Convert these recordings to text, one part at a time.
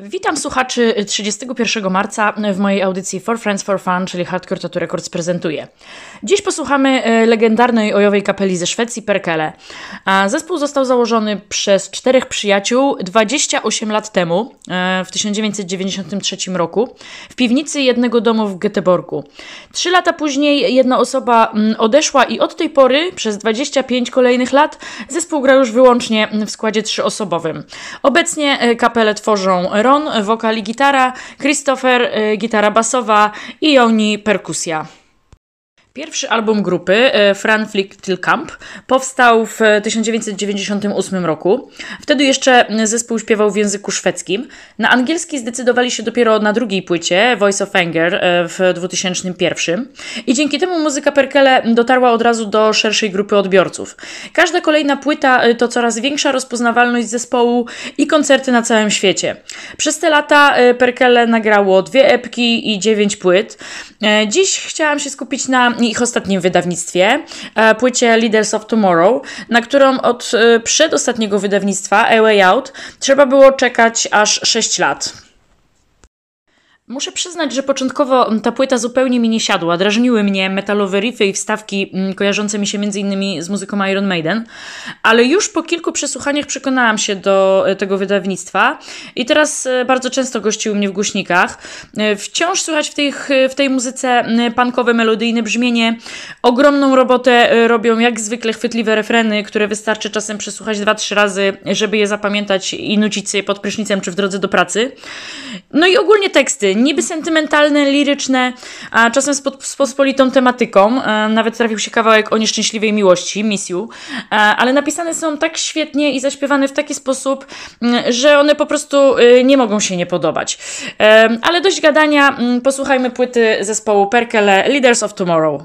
Witam słuchaczy 31 marca w mojej audycji For Friends for Fun, czyli Hardcore Tattoo Records prezentuje. Dziś posłuchamy e, legendarnej ojowej kapeli ze Szwecji, Perkele. Zespół został założony przez czterech przyjaciół 28 lat temu, e, w 1993 roku, w piwnicy jednego domu w Göteborgu. Trzy lata później jedna osoba odeszła i od tej pory, przez 25 kolejnych lat, zespół gra już wyłącznie w składzie trzyosobowym. Obecnie e, kapelę tworzą Ron, wokal i gitara, Christopher, y, gitara basowa i Oni, perkusja. Pierwszy album grupy, e, Fran Flick Till Camp, powstał w 1998 roku. Wtedy jeszcze zespół śpiewał w języku szwedzkim. Na angielski zdecydowali się dopiero na drugiej płycie, Voice of Anger, e, w 2001. I dzięki temu muzyka Perkele dotarła od razu do szerszej grupy odbiorców. Każda kolejna płyta e, to coraz większa rozpoznawalność zespołu i koncerty na całym świecie. Przez te lata Perkele nagrało dwie epki i dziewięć płyt. Dziś chciałam się skupić na ich ostatnim wydawnictwie, e, płycie Leaders of Tomorrow, na którą od e, przedostatniego wydawnictwa, A Way Out, trzeba było czekać aż 6 lat. Muszę przyznać, że początkowo ta płyta zupełnie mi nie siadła. Drażniły mnie metalowe riffy i wstawki mm, kojarzące mi się m.in. z muzyką Iron Maiden, ale już po kilku przesłuchaniach przekonałam się do e, tego wydawnictwa i teraz e, bardzo często gościły mnie w głośnikach. E, wciąż słychać w, tych, w tej muzyce punkowe, melodyjne brzmienie. Ogromną robotę robią jak zwykle chwytliwe refreny, które wystarczy czasem przesłuchać dwa, trzy razy, żeby je zapamiętać i nucić sobie pod prysznicem czy w drodze do pracy. No i ogólnie teksty niby sentymentalne, liryczne, a czasem z, pod, z pospolitą tematyką. E, nawet trafił się kawałek o nieszczęśliwej miłości, Miss You, e, ale napisane są tak świetnie i zaśpiewane w taki sposób, że one po prostu e, nie mogą się nie podobać. Ale dość gadania, posłuchajmy płyty zespołu Perkele Leaders of Tomorrow.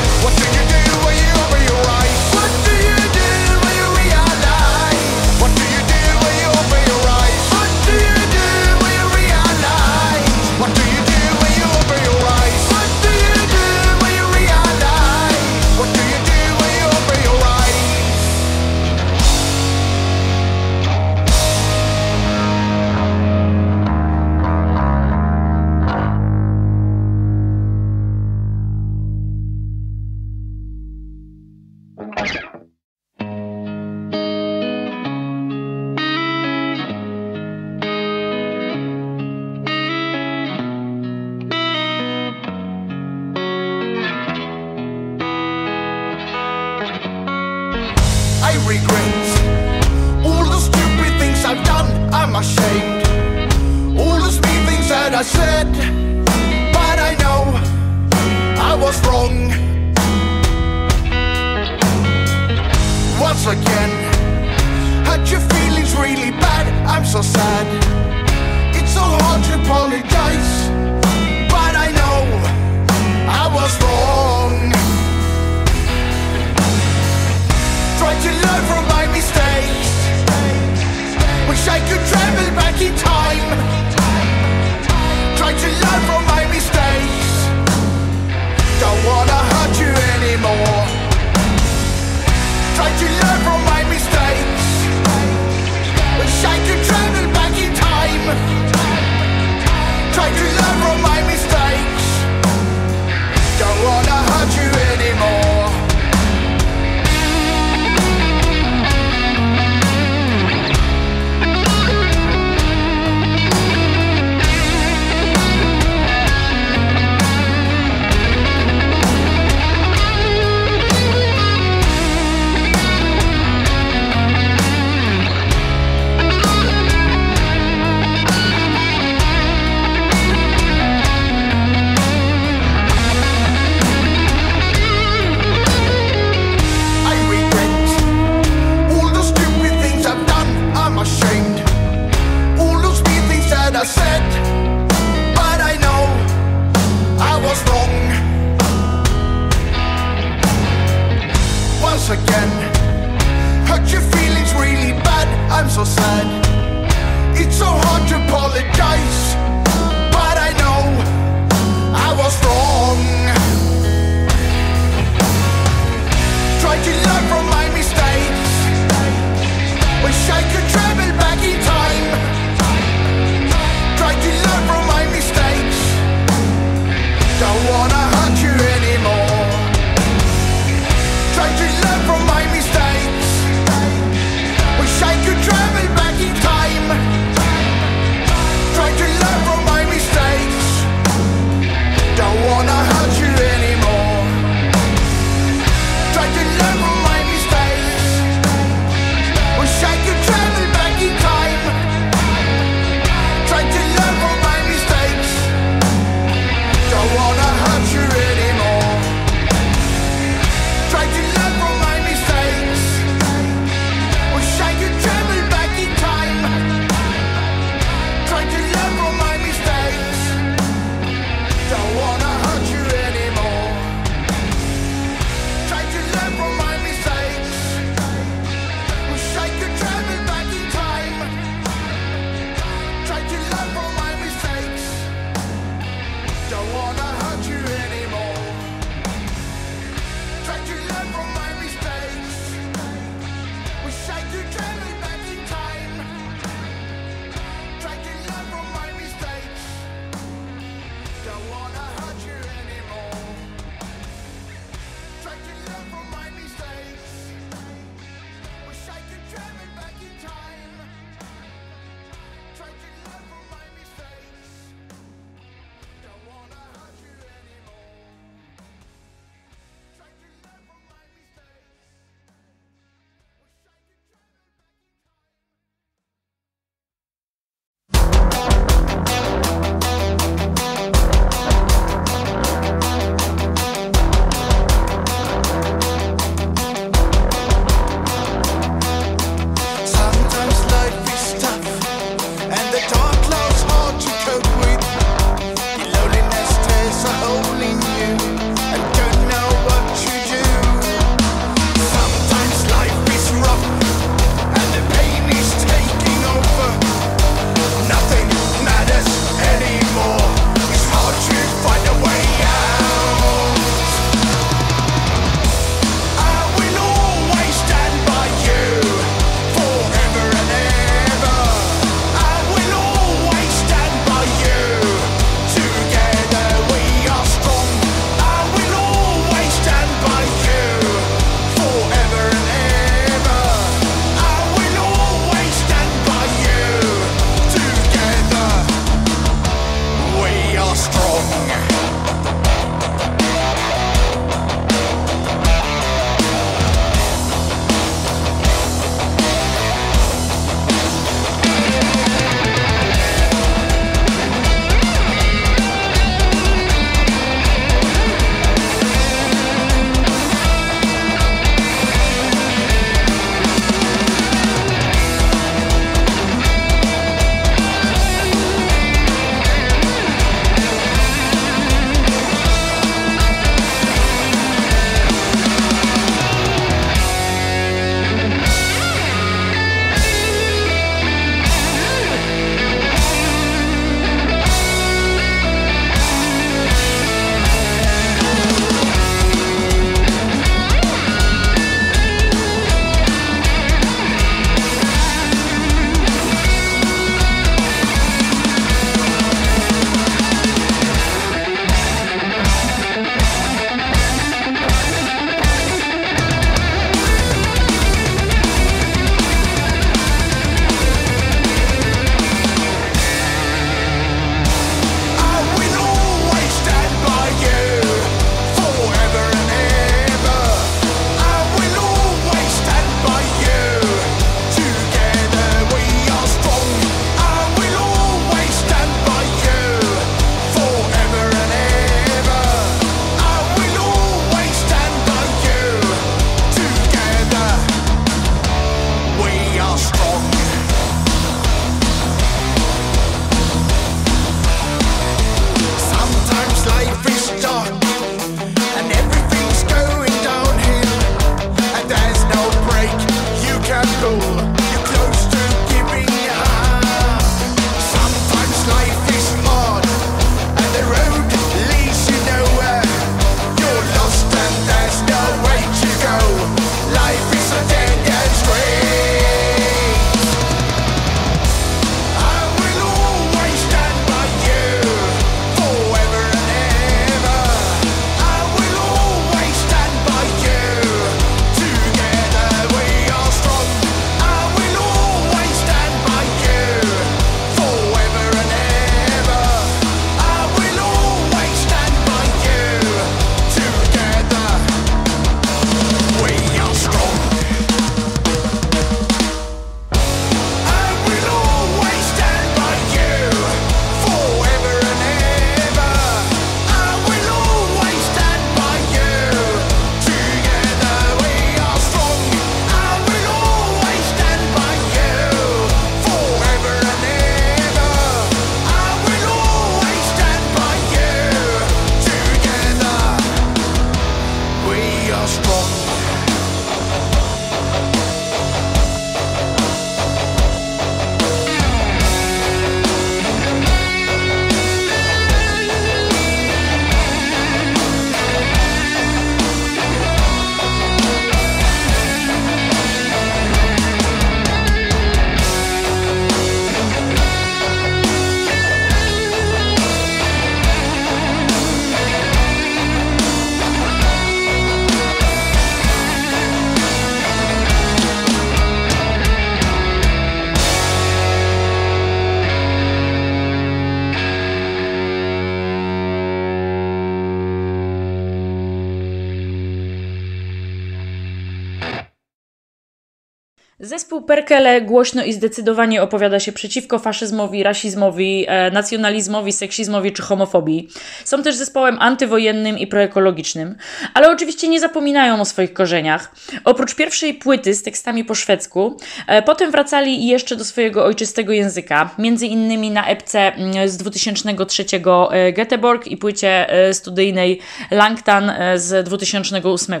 Perkele głośno i zdecydowanie opowiada się przeciwko faszyzmowi, rasizmowi, e, nacjonalizmowi, seksizmowi czy homofobii. Są też zespołem antywojennym i proekologicznym, ale oczywiście nie zapominają o swoich korzeniach. Oprócz pierwszej płyty z tekstami po szwedzku, e, potem wracali jeszcze do swojego ojczystego języka, między innymi na epce mm, z 2003 e, Göteborg i płycie studyjnej Langtan z 2008.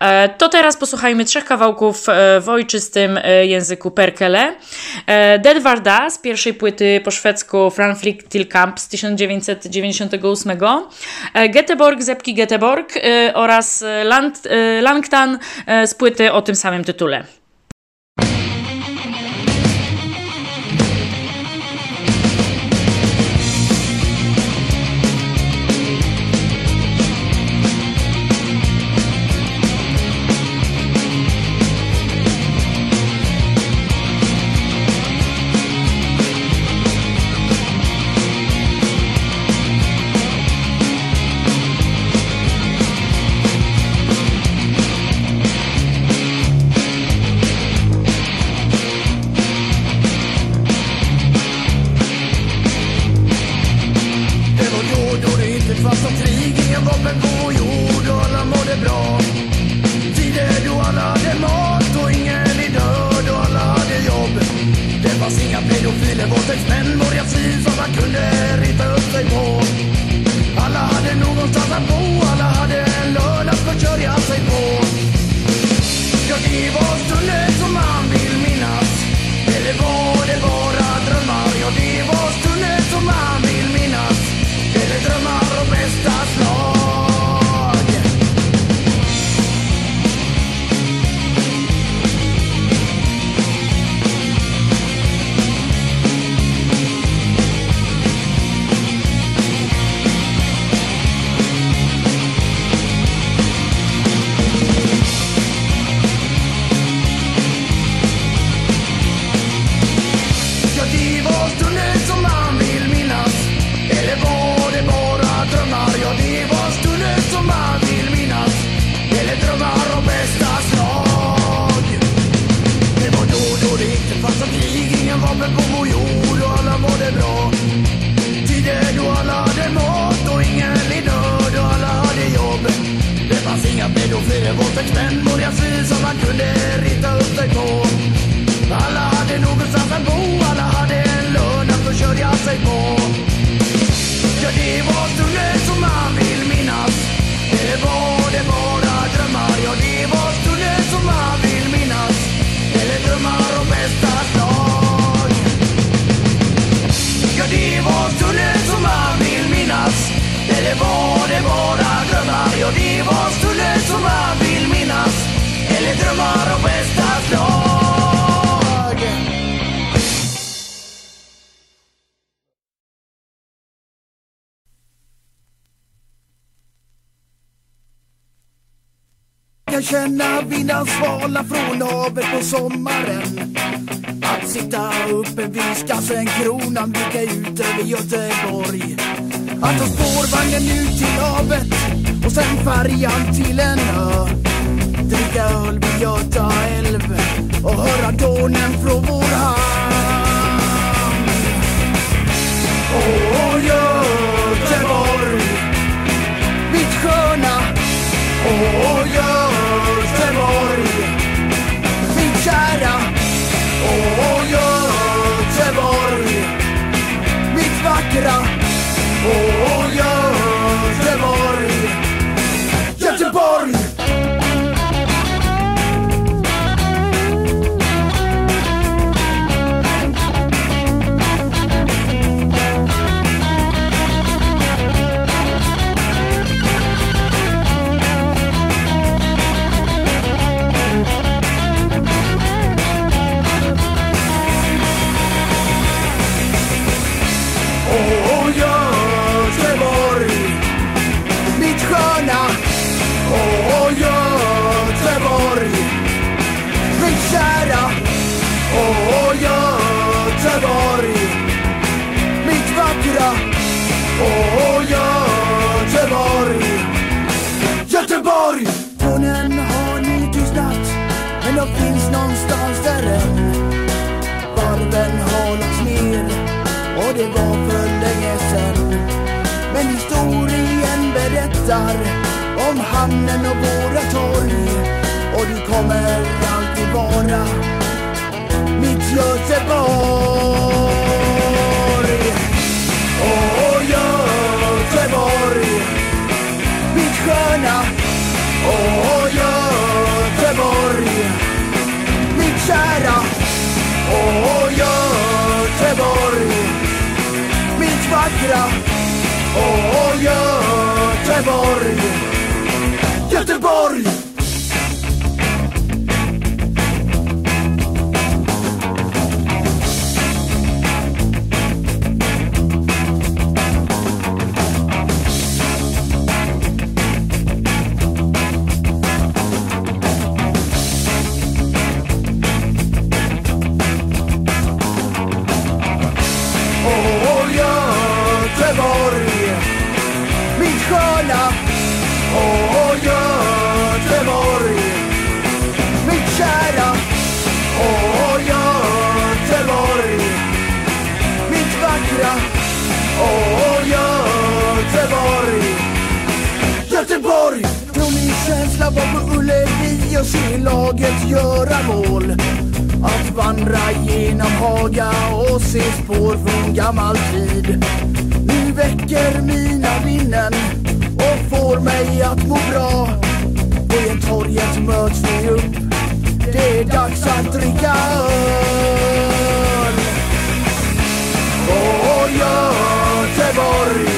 E, to teraz posłuchajmy trzech kawałków w ojczystym języku Perkele. E, Dead Varda z pierwszej płyty po szwedzku Franflik till Camp z 1998, e, Göteborg z epki Göteborg e, oraz Langtan z płyty o tym samym tytule. Kan känna vinden svala från havet på sommaren. Att sitta uppe vid Skansen-kronan, blicka ut över Göteborg. Att ta spårvagnen ut till havet och sen färjan till en ö. Dricka öl vid Göta älv och höra dånen från vår hamn. Åh, Göteborg, mitt sköna. Åh, oh, och finns någonstans där än Varven har lagts ner och det var för länge sen Men historien berättar om hamnen och våra torg. Och du kommer alltid vara mitt Göteborg. Åh Göteborg. Mitt sköna. Åh Göteborg Åh Göteborg mitt vackra. Åh Göteborg Göteborg. Sköna Åh Göteborg. Mitt kära Åh Göteborg. Mitt vackra Åh Göteborg. Göteborg! Tror min känsla var på Ullevi och se laget göra mål. Att vandra genom Haga och se spår från gammal tid. Nu väcker mina minnen får mig att må bra. På Gentorget möts vi upp. Det är dags att dricka öl. Åh Göteborg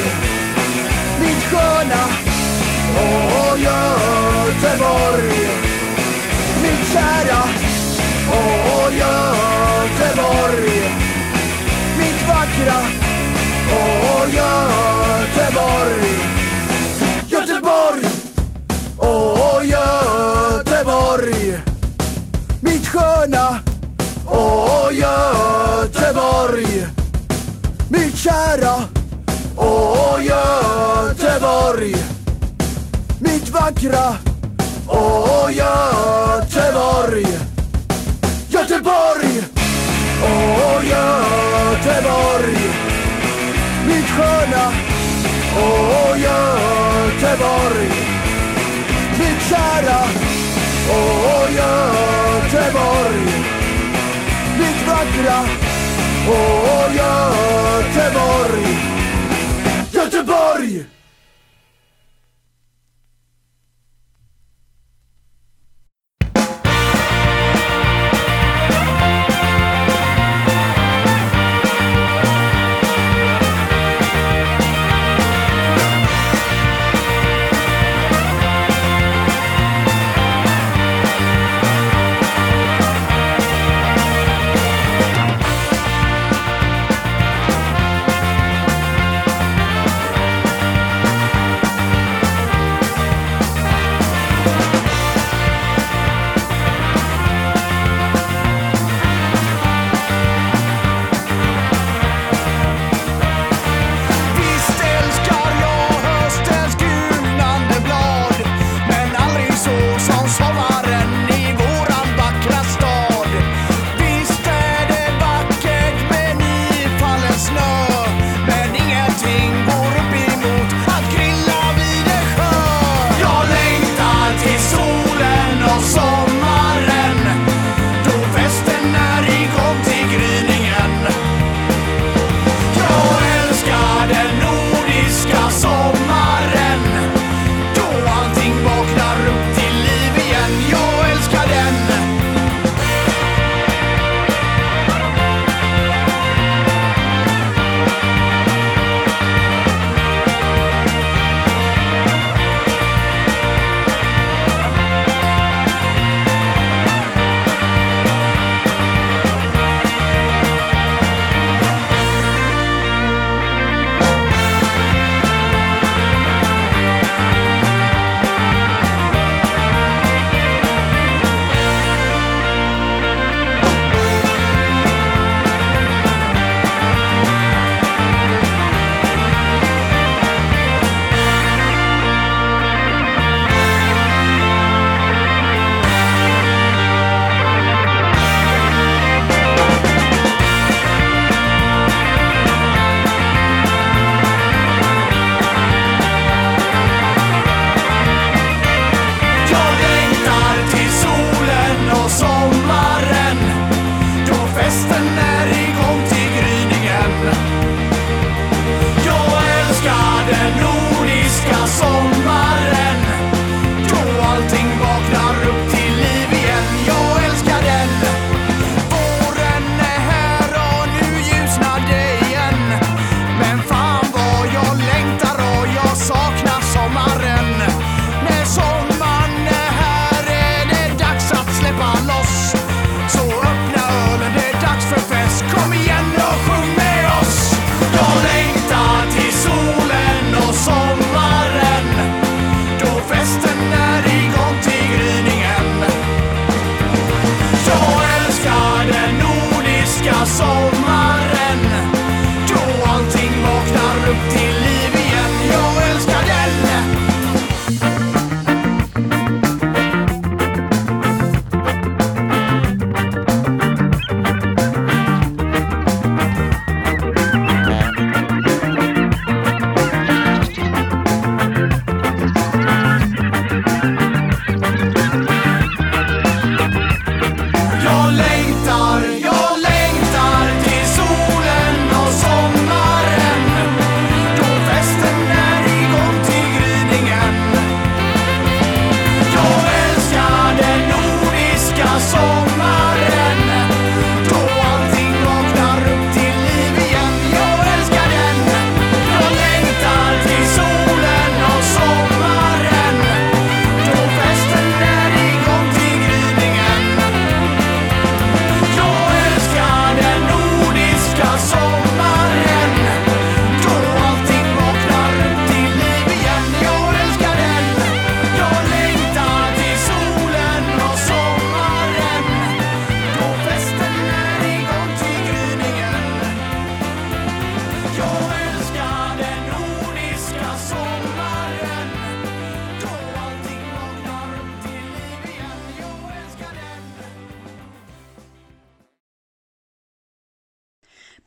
Mitt sköna. Åh Göteborg Mitt kära. Åh Göteborg Mitt vackra. Åh Göteborg. Mitt Åh Göteborg. Mitt kära Åh Göteborg. Mitt vackra Åh Göteborg. Göteborg Åh Göteborg. Mitt sköna Åh Göteborg. Mitt kära Åh Göteborg. Mitt vackra Åh Göteborg. Göteborg!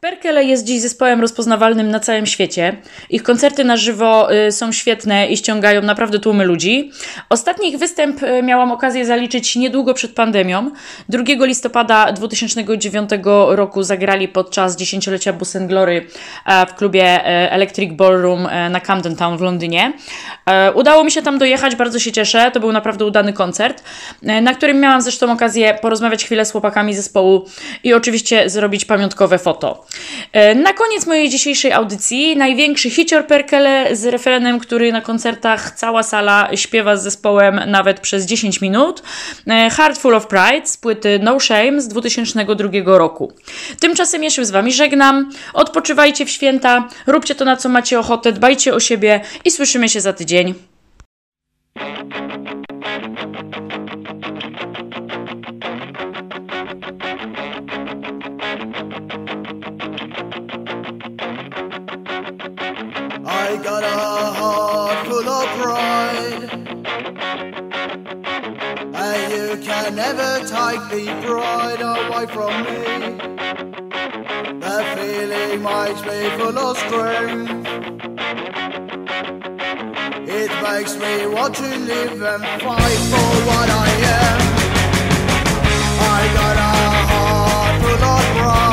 Perkele jest dziś zespołem rozpoznawalnym na całym świecie. Ich koncerty na żywo y, są świetne i ściągają naprawdę tłumy ludzi. Ostatni ich występ y, miałam okazję zaliczyć niedługo przed pandemią. 2 listopada 2009 roku zagrali podczas dziesięciolecia Bus Glory e, w klubie Electric Ballroom na Camden Town w Londynie. Udało mi się tam dojechać, bardzo się cieszę. To był naprawdę udany koncert, na którym miałam zresztą okazję porozmawiać chwilę z chłopakami zespołu i oczywiście zrobić pamiątkowe foto. E, Na koniec mojej dzisiejszej audycji największy hicior Perkele z refrenem, który na koncertach cała sala śpiewa z zespołem nawet przez 10 minut. E, Heart Full of Pride z płyty No Shame z 2002 roku. Tymczasem się z Wami żegnam. Odpoczywajcie w święta, róbcie to na co macie ochotę, dbajcie o siebie i słyszymy się za tydzień. got a heart full of pride. And you can never take the pride away from me. That feeling makes me full of strength. It makes me want to live and fight for what I am. I got a heart full of pride.